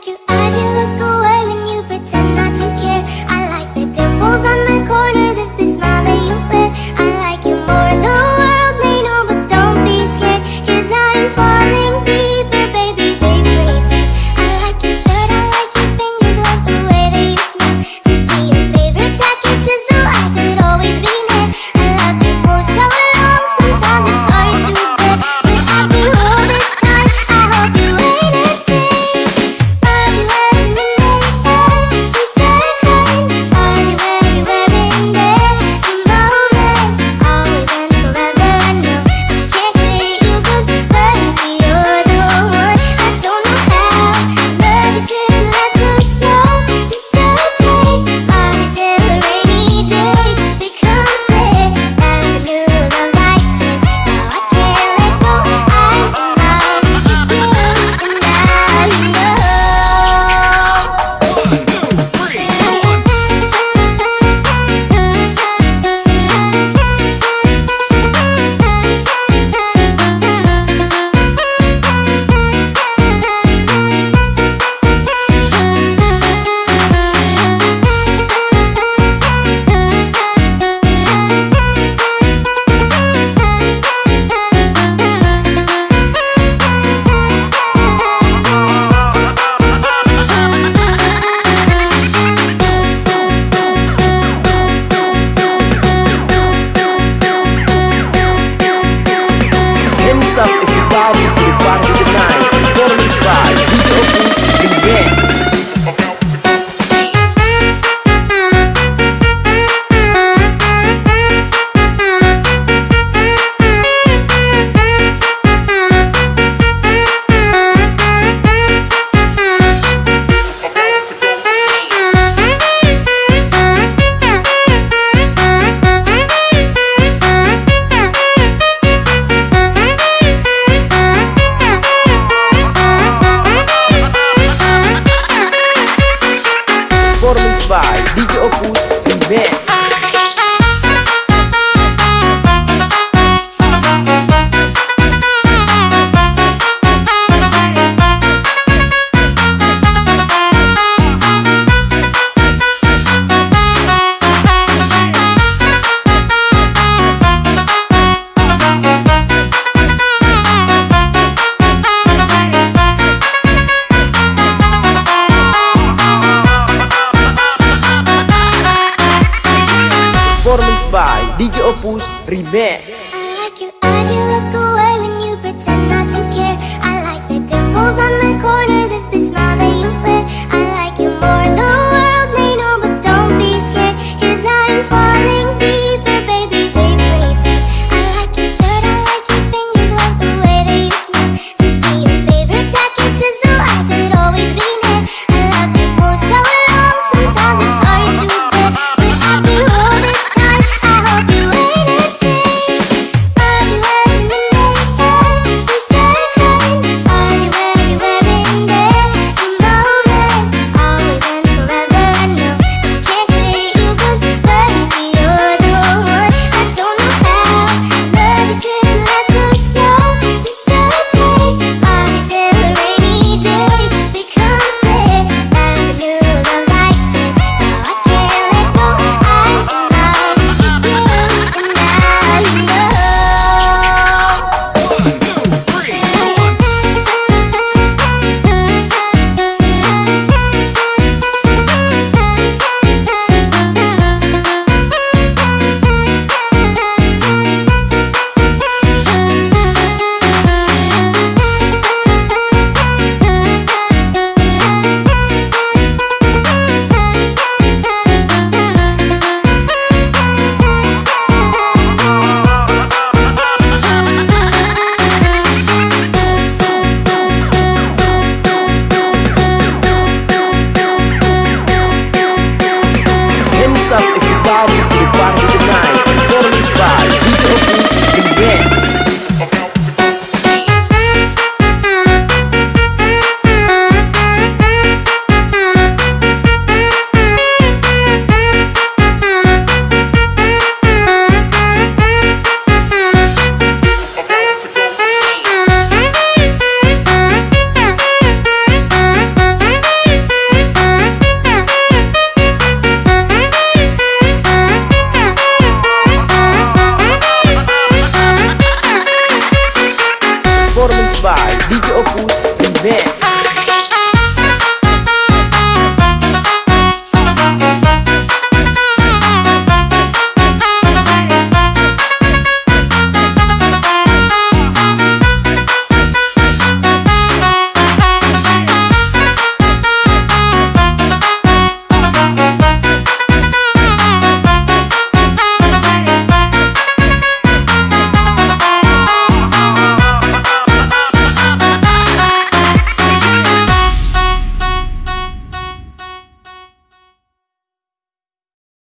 like you, I do. DJ Opus Remix up if you bow to the bottom tonight, your mind. Totally inspired.